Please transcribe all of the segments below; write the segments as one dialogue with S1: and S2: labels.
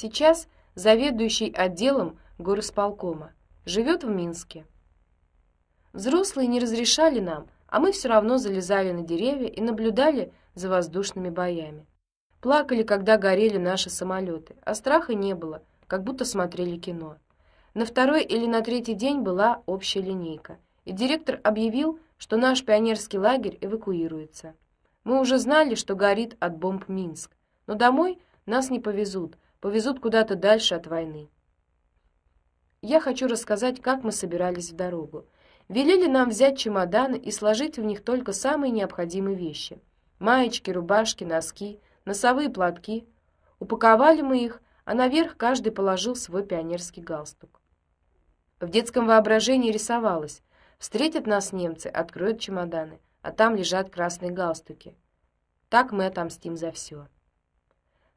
S1: Сейчас заведующий отделом горосполкома, живет в Минске. Взрослые не разрешали нам, а мы все равно залезали на деревья и наблюдали за воздушными боями. Плакали, когда горели наши самолеты, а страха не было, как будто смотрели кино. На второй или на третий день была общая линейка, и директор объявил, что наш пионерский лагерь эвакуируется. Мы уже знали, что горит от бомб Минск, но домой нас не повезут, повезут куда-то дальше от войны. Я хочу рассказать, как мы собирались в дорогу. Велели нам взять чемоданы и сложить в них только самые необходимые вещи: маечки, рубашки, носки, носовые платки. Упаковали мы их, а наверх каждый положил свой пионерский галстук. В детском воображении рисовалось: встретят нас немцы, откроют чемоданы, а там лежат красные галстуки. Так мы отомстим за все.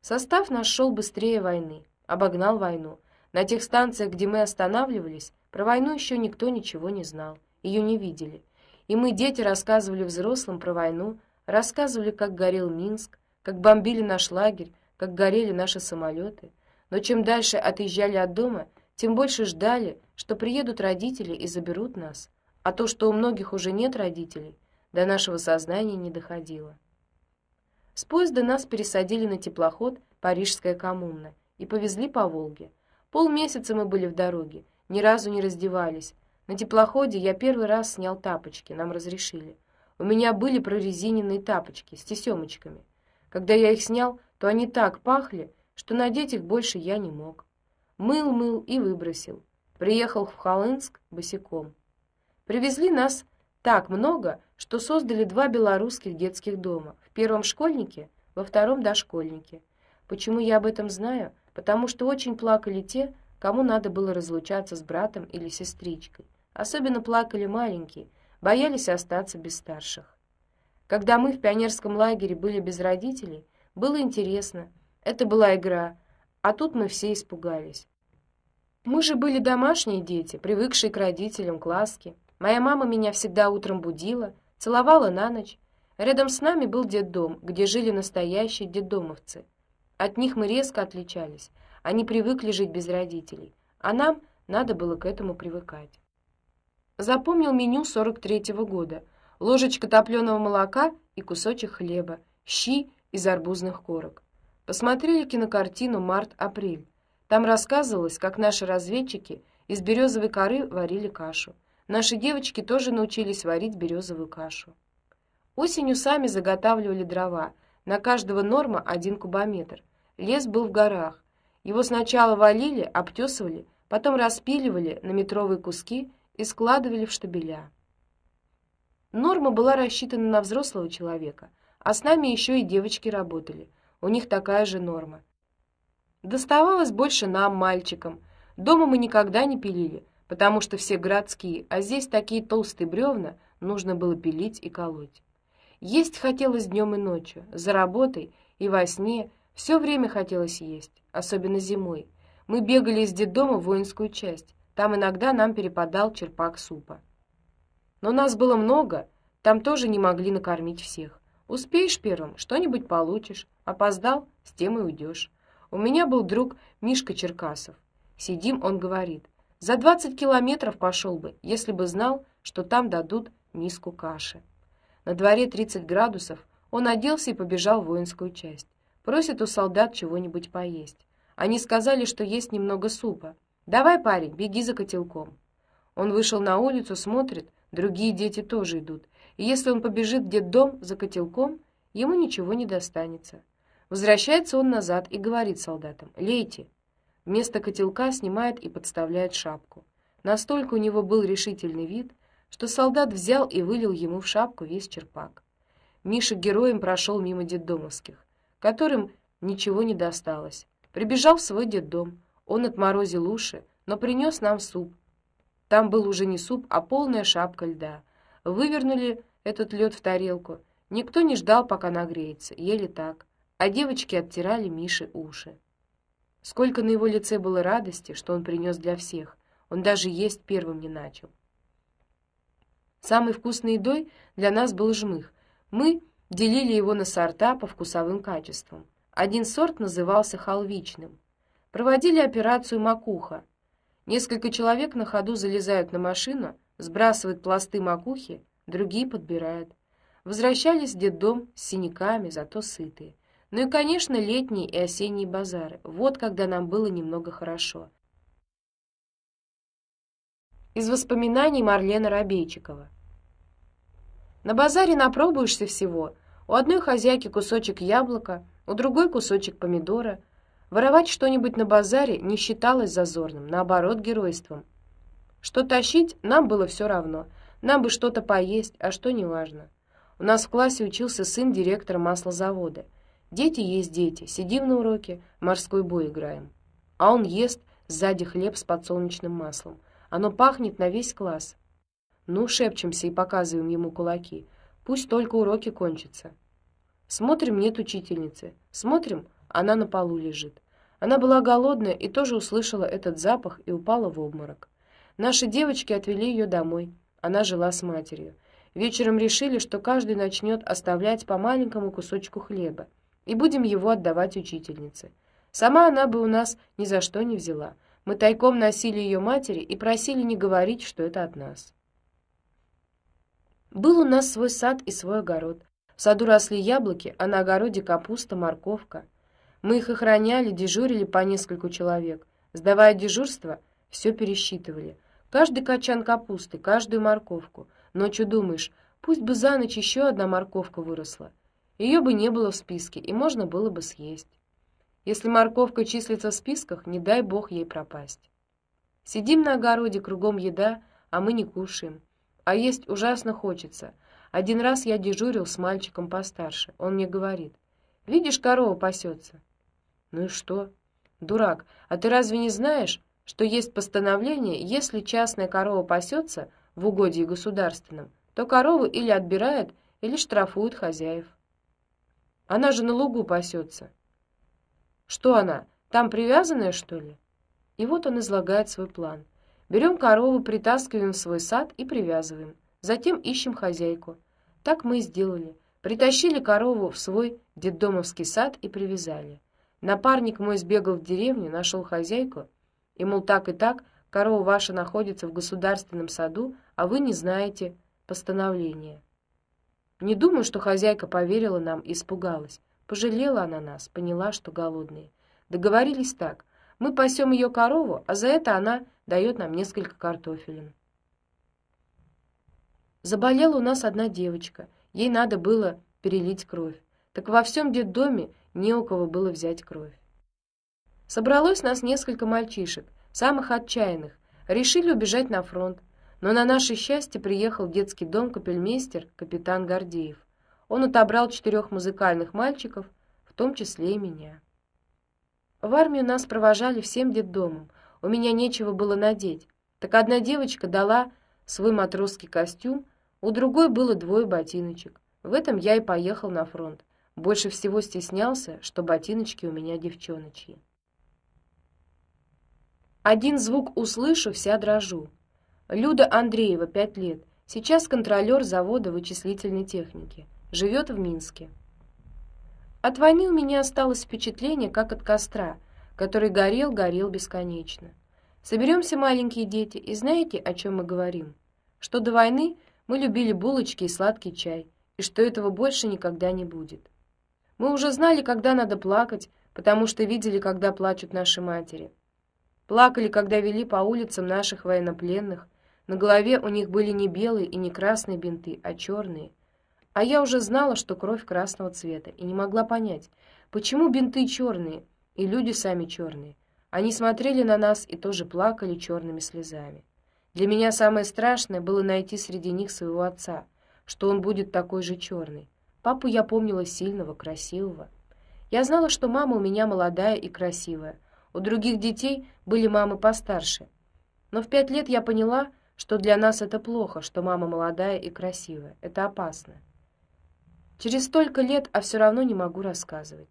S1: Состав наш шел быстрее войны, обогнал войну. На тех станциях, где мы останавливались, про войну еще никто ничего не знал, ее не видели. И мы, дети, рассказывали взрослым про войну, рассказывали, как горел Минск, как бомбили наш лагерь, как горели наши самолеты. Но чем дальше отъезжали от дома, тем больше ждали, что приедут родители и заберут нас. А то, что у многих уже нет родителей, до нашего сознания не доходило. С поезда нас пересадили на теплоход Парижская коммуна и повезли по Волге. Полмесяца мы были в дороге, ни разу не раздевались. На теплоходе я первый раз снял тапочки, нам разрешили. У меня были прорезиненные тапочки с тесемочками. Когда я их снял, то они так пахли, что надеть их больше я не мог. Мыл, мыл и выбросил. Приехал в Холынск босиком. Привезли нас так много, что создали два белорусских детских дома. В первом школьнике, во втором дошкольнике. Почему я об этом знаю? Потому что очень плакали те, кому надо было разлучаться с братом или сестричкой. Особенно плакали маленькие, боялись остаться без старших. Когда мы в пионерском лагере были без родителей, было интересно. Это была игра, а тут мы все испугались. Мы же были домашние дети, привыкшие к родителям, к ласке. Моя мама меня всегда утром будила, целовала на ночь. Рядом с нами был детдом, где жили настоящие детдомовцы. От них мы резко отличались. Они привыкли жить без родителей, а нам надо было к этому привыкать. Запомнил меню 43-го года ложечка топленого молока и кусочек хлеба, щи из арбузных корок. Посмотрели кинокартину «Март-апрель». Там рассказывалось, как наши разведчики из березовой коры варили кашу. Наши девочки тоже научились варить березовую кашу. Осенью сами заготавливали дрова. На каждого норма один кубометр. Лес был в горах. Его сначала валили, обтесывали, потом распиливали на метровые куски и складывали в штабеля. Норма была рассчитана на взрослого человека, а с нами еще и девочки работали. У них такая же норма. Доставалось больше нам, мальчикам. Дома мы никогда не пилили, потому что все городские, а здесь такие толстые бревна, нужно было пилить и колоть. Есть хотелось днем и ночью, за работой и во сне, все время хотелось есть, особенно зимой. Мы бегали из детдома в воинскую часть. Там иногда нам перепадал черпак супа. Но нас было много, там тоже не могли накормить всех. Успеешь первым, что-нибудь получишь. Опоздал, с тем и уйдешь. У меня был друг Мишка Черкасов. Сидим, он говорит: "За двадцать километров пошел бы, если бы знал, что там дадут миску каши". На дворе тридцать градусов. Он оделся и побежал в воинскую часть. Просит у солдат чего-нибудь поесть. Они сказали, что есть немного супа. Давай, парень, беги за котелком. Он вышел на улицу, смотрит, Другие дети тоже идут. И если он побежит в детдом за котелком, ему ничего не достанется. Возвращается он назад и говорит солдатам: "Лейте". Вместо котелка снимает и подставляет шапку. Настолько у него был решительный вид, что солдат взял и вылил ему в шапку весь черпак. Миша героем прошел мимо детдомовских, которым ничего не досталось. Прибежал в свой детдом. Он отморозил уши, но принес нам суп, там был уже не суп, а полная шапка льда. Вывернули этот лед в тарелку. Никто не ждал, пока нагреется, ели так, а девочки оттирали Мише уши. Сколько на его лице было радости, что он принес для всех. Он даже есть первым не начал. Самой вкусной едой для нас был жмых. Мы делили его на сорта по вкусовым качествам. Один сорт назывался халвичным. Проводили операцию макуха. Несколько человек на ходу залезают на машину, сбрасывают пласты макухи, другие подбирают. Возвращались в детдом с синяками, зато сытые. Ну и, конечно, летние и осенние базары. Вот когда нам было немного хорошо. Из воспоминаний Марлена Рабейчикова. На базаре напробуешься всего. У одной хозяйки кусочек яблока, у другой кусочек помидора. Воровать что-нибудь на базаре не считалось зазорным, наоборот, геройством. Что тащить, нам было все равно. Нам бы что-то поесть, а что неважно. У нас в классе учился сын директора маслозавода. Дети есть дети. Сидим на уроке, морской бой играем. А он ест сзади хлеб с подсолнечным маслом. Оно пахнет на весь класс. Ну, шепчемся и показываем ему кулаки. Пусть только уроки кончатся. Смотрим, нет учительницы. Смотрим, она на полу лежит. Она была голодная и тоже услышала этот запах и упала в обморок. Наши девочки отвели ее домой. Она жила с матерью. Вечером решили, что каждый начнет оставлять по маленькому кусочку хлеба, и будем его отдавать учительнице. Сама она бы у нас ни за что не взяла. Мы тайком носили ее матери и просили не говорить, что это от нас. Был у нас свой сад и свой огород. В саду росли яблоки, а на огороде капуста, морковка. Мы их охраняли, дежурили по нескольку человек. Сдавая дежурство, все пересчитывали. Каждый качан капусты, каждую морковку — Ночью думаешь, пусть бы за ночь еще одна морковка выросла. Ее бы не было в списке, и можно было бы съесть. Если морковка числится в списках, не дай бог ей пропасть. Сидим на огороде, кругом еда, а мы не кушаем. А есть ужасно хочется. Один раз я дежурил с мальчиком постарше. Он мне говорит: "Видишь, корова пасется». Ну и что? Дурак, а ты разве не знаешь, что есть постановление, если частная корова пасется, в угодье государственным, то корову или отбирают, или штрафуют хозяев. Она же на лугу пасется. Что она, там привязанная, что ли? И вот он излагает свой план. Берем корову, притаскиваем в свой сад и привязываем. Затем ищем хозяйку. Так мы и сделали. Притащили корову в свой детдомовский сад и привязали. Напарник мой сбегал в деревню, нашел хозяйку, и, мол, так и так, корова ваша находится в государственном саду, а вы не знаете постановления. Не думаю, что хозяйка поверила нам и испугалась. Пожалела она нас, поняла, что голодные. Договорились так: мы пасем ее корову, а за это она дает нам несколько картофелин. Заболела у нас одна девочка. Ей надо было перелить кровь. Так во всем детдоме не у кого было взять кровь. Собралось нас несколько мальчишек, самых отчаянных, решили убежать на фронт. Но на наше счастье приехал в детский дом капельмейстер капитан Гордеев. Он отобрал четырех музыкальных мальчиков, в том числе и меня. В армию нас провожали всем детдомом. У меня нечего было надеть. Так одна девочка дала свой матросский костюм, у другой было двое ботиночек. В этом я и поехал на фронт. Больше всего стеснялся, что ботиночки у меня девчоночьи. Один звук услышу, вся дрожу. Люда Андреева, 5 лет. Сейчас контролер завода вычислительной техники. Живет в Минске. От войны у меня осталось впечатление, как от костра, который горел, горел бесконечно. Соберемся, маленькие дети, и знаете, о чем мы говорим? Что до войны мы любили булочки и сладкий чай, и что этого больше никогда не будет. Мы уже знали, когда надо плакать, потому что видели, когда плачут наши матери. Плакали, когда вели по улицам наших военнопленных, на голове у них были не белые и не красные бинты, а черные. А я уже знала, что кровь красного цвета, и не могла понять, почему бинты черные и люди сами черные. Они смотрели на нас и тоже плакали черными слезами. Для меня самое страшное было найти среди них своего отца, что он будет такой же черный. Папу я помнила сильного, красивого. Я знала, что мама у меня молодая и красивая. У других детей были мамы постарше. Но в пять лет я поняла, что для нас это плохо, что мама молодая и красивая. Это опасно. Через столько лет, а все равно не могу рассказывать.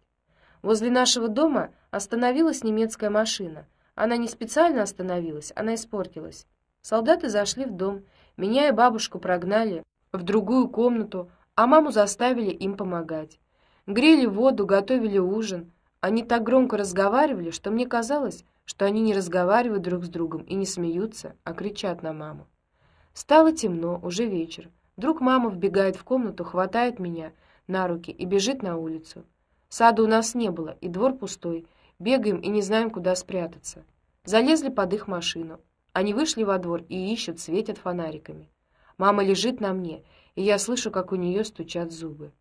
S1: Возле нашего дома остановилась немецкая машина. Она не специально остановилась, она испортилась. Солдаты зашли в дом, меня и бабушку прогнали в другую комнату, а маму заставили им помогать. Грели воду, готовили ужин, Они так громко разговаривали, что мне казалось, что они не разговаривают друг с другом и не смеются, а кричат на маму. Стало темно, уже вечер. Вдруг мама вбегает в комнату, хватает меня на руки и бежит на улицу. Сада у нас не было, и двор пустой. Бегаем и не знаем, куда спрятаться. Залезли под их машину. Они вышли во двор и ищут, светят фонариками. Мама лежит на мне, и я слышу, как у нее стучат зубы.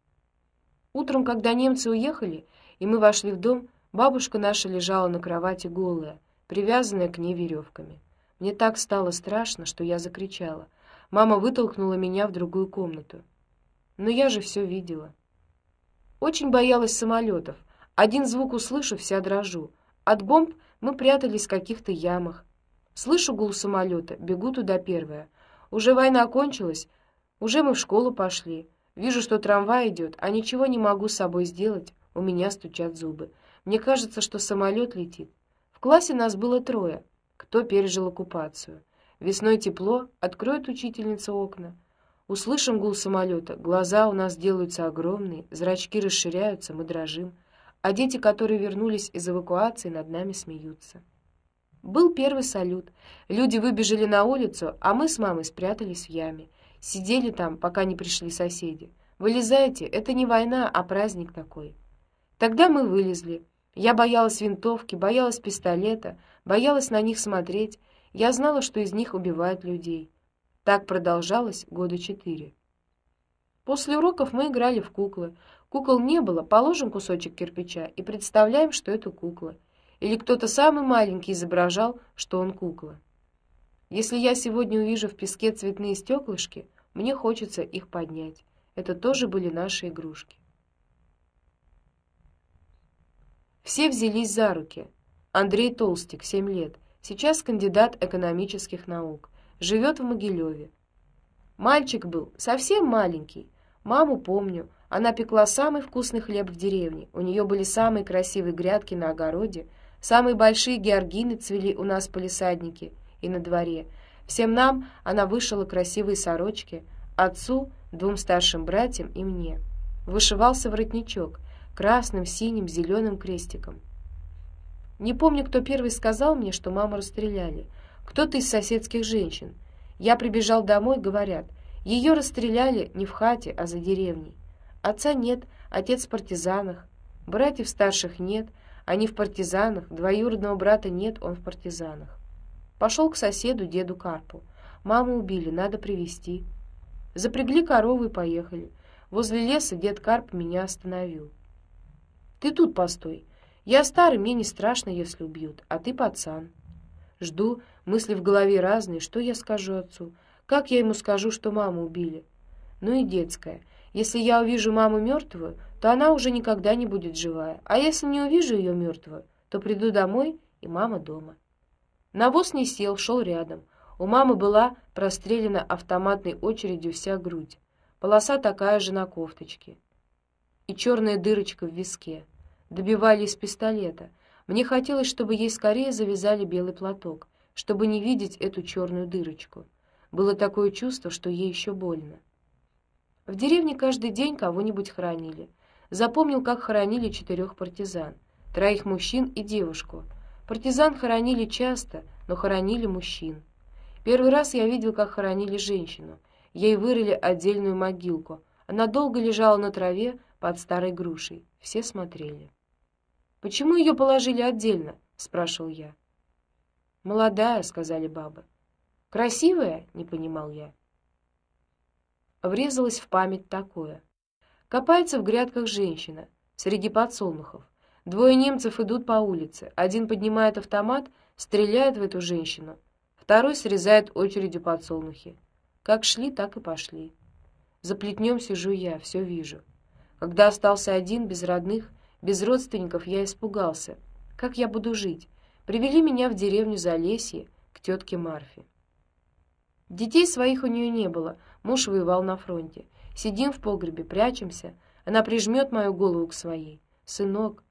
S1: Утром, когда немцы уехали, и мы вошли в дом, бабушка наша лежала на кровати голая, привязанная к ней веревками. Мне так стало страшно, что я закричала. Мама вытолкнула меня в другую комнату. Но я же все видела. Очень боялась самолетов. Один звук услышу, вся дрожу. От бомб мы прятались в каких-то ямах. Слышу гул самолета, бегу туда первая. Уже война кончилась, уже мы в школу пошли. Вижу, что трамвай идет, а ничего не могу с собой сделать. У меня стучат зубы. Мне кажется, что самолет летит. В классе нас было трое. Кто пережил оккупацию? Весной тепло, откроет учительница окна. Услышим гул самолета, глаза у нас делаются огромные, зрачки расширяются, мы дрожим, а дети, которые вернулись из эвакуации, над нами смеются. Был первый салют. Люди выбежали на улицу, а мы с мамой спрятались в яме. Сидели там, пока не пришли соседи. Вылезайте, это не война, а праздник такой. Тогда мы вылезли. Я боялась винтовки, боялась пистолета, боялась на них смотреть. Я знала, что из них убивают людей. Так продолжалось года четыре. После уроков мы играли в куклы. Кукол не было, положим кусочек кирпича и представляем, что это кукла. Или кто-то самый маленький изображал, что он кукла. Если я сегодня увижу в песке цветные стеклышки, мне хочется их поднять. Это тоже были наши игрушки. Все взялись за руки. Андрей Толстик, 7 лет, сейчас кандидат экономических наук, живет в Могилеве. Мальчик был совсем маленький. Маму помню, она пекла самый вкусный хлеб в деревне. У нее были самые красивые грядки на огороде, самые большие георгины цвели у нас в палисаднике и на дворе. Всем нам она вышила красивые сорочки, отцу, двум старшим братьям и мне. Вышивался воротничок красным, синим, зеленым крестиком. Не помню, кто первый сказал мне, что маму расстреляли. Кто-то из соседских женщин. Я прибежал домой, говорят, ее расстреляли не в хате, а за деревней. Отца нет, отец в партизанах. Братьев старших нет, они в партизанах, двоюродного брата нет, он в партизанах. Пошел к соседу, деду Карпу. Маму убили, надо привести. Запрягли коровы и поехали. Возле леса дед Карп меня остановил. Ты тут постой. Я старый, мне не страшно, если убьют, а ты пацан. Жду, мысли в голове разные, что я скажу отцу? Как я ему скажу, что маму убили? Ну и детская. Если я увижу маму мертвую, то она уже никогда не будет живая. А если не увижу ее мертвую, то приду домой, и мама дома. Навоз не сел, шел рядом. У мамы была прострелена автоматной очередью вся грудь. Полоса такая же на кофточке. И черная дырочка в виске. Добивали из пистолета. Мне хотелось, чтобы ей скорее завязали белый платок, чтобы не видеть эту черную дырочку. Было такое чувство, что ей еще больно. В деревне каждый день кого-нибудь хоронили. Запомнил, как хоронили четырех партизан, троих мужчин и девушку — Партизан хоронили часто, но хоронили мужчин. Первый раз я видел, как хоронили женщину. Ей вырыли отдельную могилку. Она долго лежала на траве под старой грушей. Все смотрели. Почему ее положили отдельно? спрашивал я. Молодая, сказали бабы. Красивая, не понимал я. Врезалась в память такое. Копается в грядках женщина среди подсолнухов. Двое немцев идут по улице. Один поднимает автомат, стреляет в эту женщину. Второй срезает очередью подсолнухи. Как шли, так и пошли. За плетнем сижу я, все вижу. Когда остался один, без родных, без родственников, я испугался. Как я буду жить? Привели меня в деревню Залесье к тетке Марфе. Детей своих у нее не было, муж воевал на фронте. Сидим в погребе, прячемся. Она прижмет мою голову к своей. Сынок,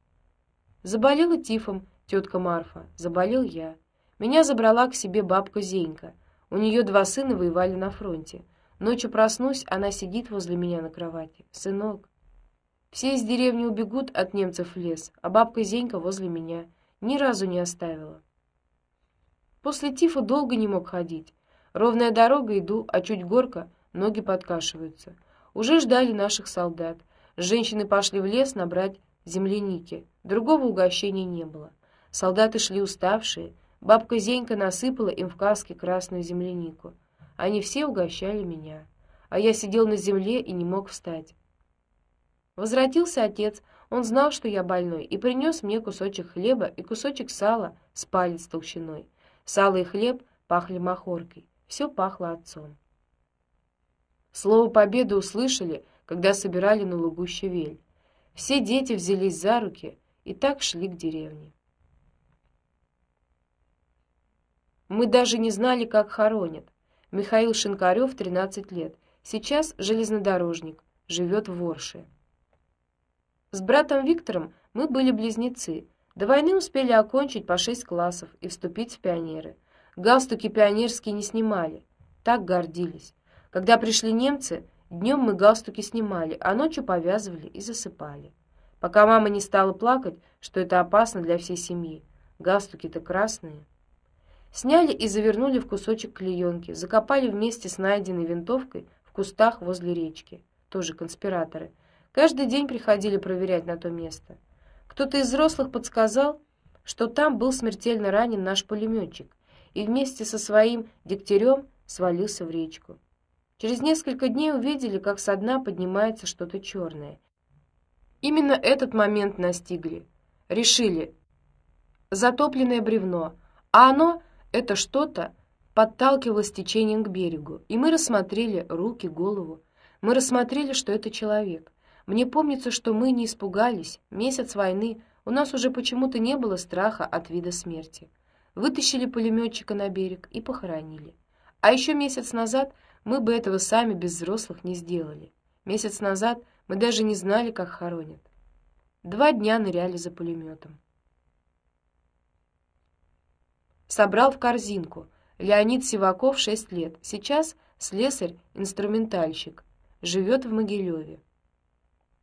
S1: Заболела тифом тетка Марфа, заболел я. Меня забрала к себе бабка Зенька. У нее два сына воевали на фронте. Ночью проснусь, она сидит возле меня на кровати. Сынок. Все из деревни убегут от немцев в лес, а бабка Зенька возле меня ни разу не оставила. После тифа долго не мог ходить. Ровная дорога иду, а чуть горка, ноги подкашиваются. Уже ждали наших солдат. Женщины пошли в лес набрать земляники. Другого угощения не было. Солдаты шли уставшие. Бабка Зенька насыпала им в каски красную землянику. Они все угощали меня. А я сидел на земле и не мог встать. Возвратился отец. Он знал, что я больной, и принес мне кусочек хлеба и кусочек сала с палец толщиной. Сало и хлеб пахли махоркой. Все пахло отцом. Слово победы услышали, когда собирали на лугу щавель. Все дети взялись за руки и так шли к деревне. Мы даже не знали, как хоронят. Михаил Шинкарев, 13 лет, сейчас железнодорожник, живет в Ворше. С братом Виктором мы были близнецы. До войны успели окончить по шесть классов и вступить в пионеры. Галстуки пионерские не снимали, так гордились. Когда пришли немцы, днем мы галстуки снимали, а ночью повязывали и засыпали. Пока мама не стала плакать, что это опасно для всей семьи. Галстуки-то красные. Сняли и завернули в кусочек клеенки, закопали вместе с найденной винтовкой в кустах возле речки. Тоже конспираторы. Каждый день приходили проверять на то место. Кто-то из взрослых подсказал, что там был смертельно ранен наш пулеметчик и вместе со своим дегтярем свалился в речку. Через несколько дней увидели, как со дна поднимается что-то черное. Именно этот момент настигли. Решили затопленное бревно, а оно это что-то подталкивалось течением к берегу, и мы рассмотрели руки, голову. Мы рассмотрели, что это человек. Мне помнится, что мы не испугались. Месяц войны, у нас уже почему-то не было страха от вида смерти. Вытащили пулеметчика на берег и похоронили. А еще месяц назад мы бы этого сами без взрослых не сделали. Месяц назад мы даже не знали, как хоронят. Два дня ныряли за пулеметом. Собрал в корзинку. Леонид Сиваков, 6 лет. Сейчас слесарь-инструментальщик. Живет в Могилеве.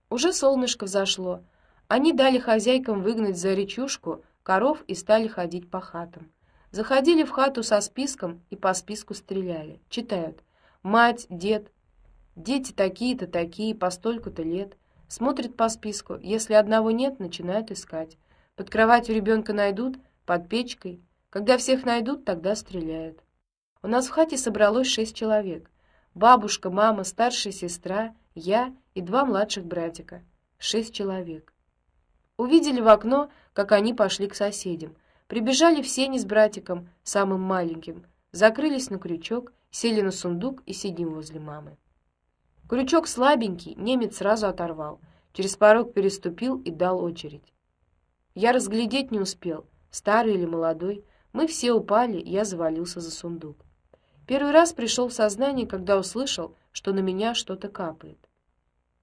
S1: Уже солнышко взошло. Они дали хозяйкам выгнать за речушку коров и стали ходить по хатам. Заходили в хату со списком и по списку стреляли. Читают: мать, дед, дети такие-то, такие, по столько-то лет. Смотрят по списку. Если одного нет, начинают искать. Под кроватью ребенка найдут, под печкой. Когда всех найдут, тогда стреляют. У нас в хате собралось шесть человек: бабушка, мама, старшая сестра, я и два младших братика. Шесть человек. Увидели в окно, как они пошли к соседям. Прибежали все не с братиком, самым маленьким, закрылись на крючок, сели на сундук и сидим возле мамы. Крючок слабенький, немец сразу оторвал, через порог переступил и дал очередь. Я разглядеть не успел, старый или молодой. Мы все упали, я завалился за сундук. Первый раз пришел в сознание, когда услышал, что на меня что-то капает.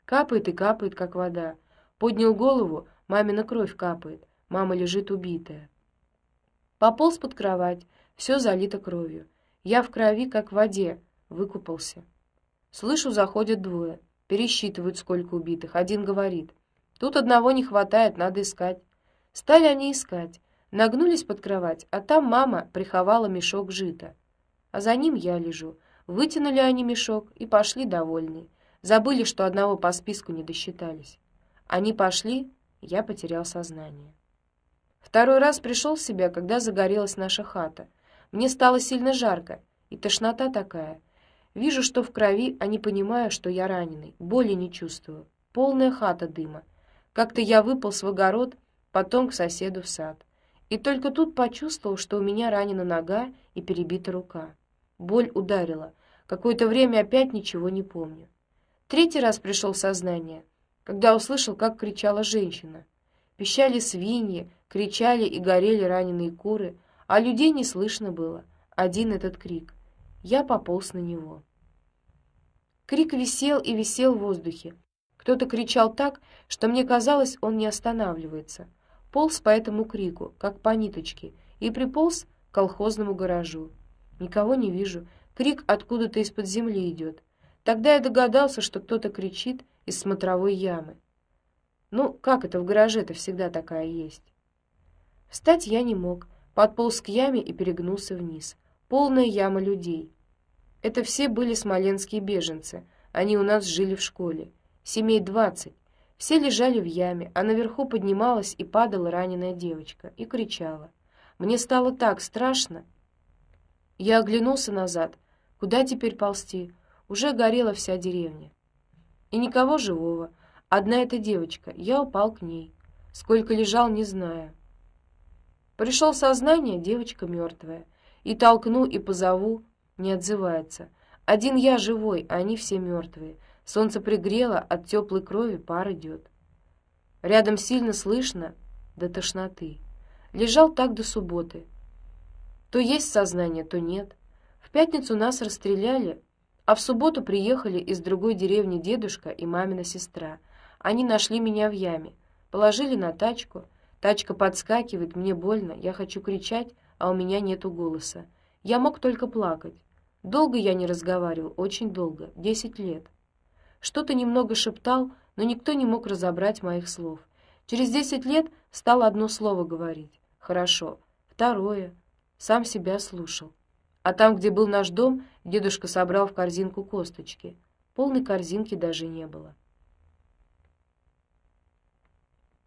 S1: Капает и капает, как вода. Поднял голову, мамина кровь капает. Мама лежит убитая. Пополз под кровать, все залито кровью. Я в крови, как в воде, выкупался. Слышу, заходят двое, пересчитывают, сколько убитых. Один говорит: "Тут одного не хватает, надо искать". Стали они искать, нагнулись под кровать, а там мама приховала мешок жита. А за ним я лежу. Вытянули они мешок и пошли довольные. Забыли, что одного по списку не досчитались. Они пошли, я потерял сознание. Второй раз пришел в себя, когда загорелась наша хата. Мне стало сильно жарко, и тошнота такая. Вижу, что в крови, а не понимаю, что я раненый. Боли не чувствую. Полная хата дыма. Как-то я выпал в огород, потом к соседу в сад. И только тут почувствовал, что у меня ранена нога и перебита рука. Боль ударила. Какое-то время опять ничего не помню. Третий раз пришел в сознание, когда услышал, как кричала женщина. Пищали свиньи, кричали и горели раненые куры, а людей не слышно было. Один этот крик. Я пополз на него. Крик висел и висел в воздухе. Кто-то кричал так, что мне казалось, он не останавливается. Полз по этому крику, как по ниточке, и приполз к колхозному гаражу. Никого не вижу. Крик откуда-то из-под земли идет. Тогда я догадался, что кто-то кричит из смотровой ямы. Ну, как это в гараже-то всегда такая есть. Встать я не мог, подполз к яме и перегнулся вниз. Полная яма людей. Это все были смоленские беженцы. Они у нас жили в школе. Семей двадцать. Все лежали в яме, а наверху поднималась и падала раненая девочка и кричала. Мне стало так страшно. Я оглянулся назад. Куда теперь ползти? Уже горела вся деревня. И никого живого. Одна эта девочка. Я упал к ней. Сколько лежал, не знаю. Пришел сознание, девочка мертвая. И толкну, и позову, не отзывается. Один я живой, а они все мертвые. Солнце пригрело, от теплой крови пар идет. Рядом сильно слышно до тошноты. Лежал так до субботы. То есть сознание, то нет. В пятницу нас расстреляли, а в субботу приехали из другой деревни дедушка и мамина сестра. Они нашли меня в яме, положили на тачку. Тачка подскакивает, мне больно, я хочу кричать, а у меня нету голоса. Я мог только плакать. Долго я не разговаривал, очень долго, десять лет. Что-то немного шептал, но никто не мог разобрать моих слов. Через десять лет стал одно слово говорить. Хорошо. Второе. Сам себя слушал. А там, где был наш дом, дедушка собрал в корзинку косточки. Полной корзинки даже не было.